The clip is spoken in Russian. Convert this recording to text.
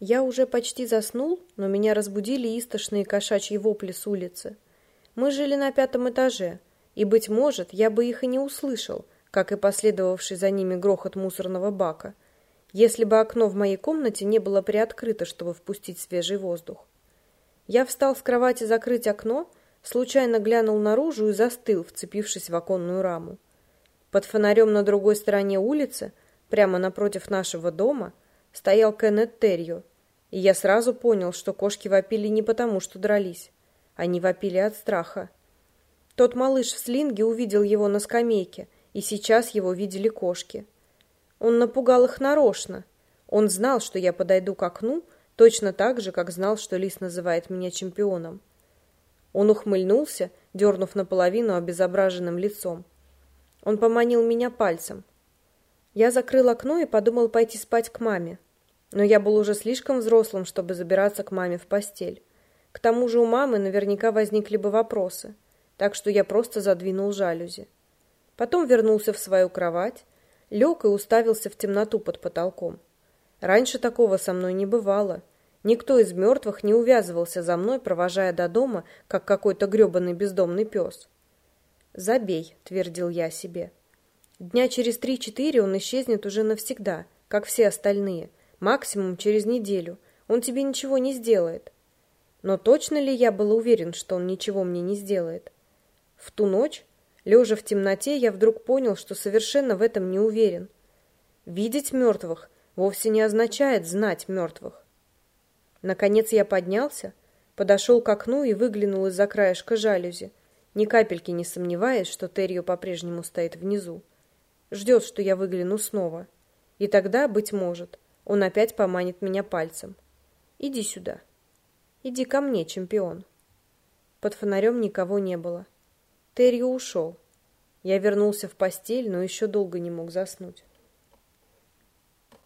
Я уже почти заснул, но меня разбудили истошные кошачьи вопли с улицы. Мы жили на пятом этаже, и, быть может, я бы их и не услышал, как и последовавший за ними грохот мусорного бака, если бы окно в моей комнате не было приоткрыто, чтобы впустить свежий воздух. Я встал с кровати закрыть окно, случайно глянул наружу и застыл, вцепившись в оконную раму. Под фонарем на другой стороне улицы, прямо напротив нашего дома, стоял Кеннет Террио, и я сразу понял, что кошки вопили не потому, что дрались. Они вопили от страха. Тот малыш в слинге увидел его на скамейке, и сейчас его видели кошки. Он напугал их нарочно. Он знал, что я подойду к окну, точно так же, как знал, что Лис называет меня чемпионом. Он ухмыльнулся, дернув наполовину обезображенным лицом. Он поманил меня пальцем. Я закрыл окно и подумал пойти спать к маме. Но я был уже слишком взрослым, чтобы забираться к маме в постель. К тому же у мамы наверняка возникли бы вопросы, так что я просто задвинул жалюзи. Потом вернулся в свою кровать, лег и уставился в темноту под потолком. Раньше такого со мной не бывало. Никто из мертвых не увязывался за мной, провожая до дома, как какой-то гребаный бездомный пес. «Забей», — твердил я себе. «Дня через три-четыре он исчезнет уже навсегда, как все остальные, Максимум через неделю. Он тебе ничего не сделает. Но точно ли я был уверен, что он ничего мне не сделает? В ту ночь, лежа в темноте, я вдруг понял, что совершенно в этом не уверен. Видеть мертвых вовсе не означает знать мертвых. Наконец я поднялся, подошел к окну и выглянул из-за краешка жалюзи, ни капельки не сомневаясь, что Террио по-прежнему стоит внизу. Ждет, что я выгляну снова. И тогда, быть может, он опять поманит меня пальцем. Иди сюда. Иди ко мне, чемпион. Под фонарем никого не было. Террио ушел. Я вернулся в постель, но еще долго не мог заснуть.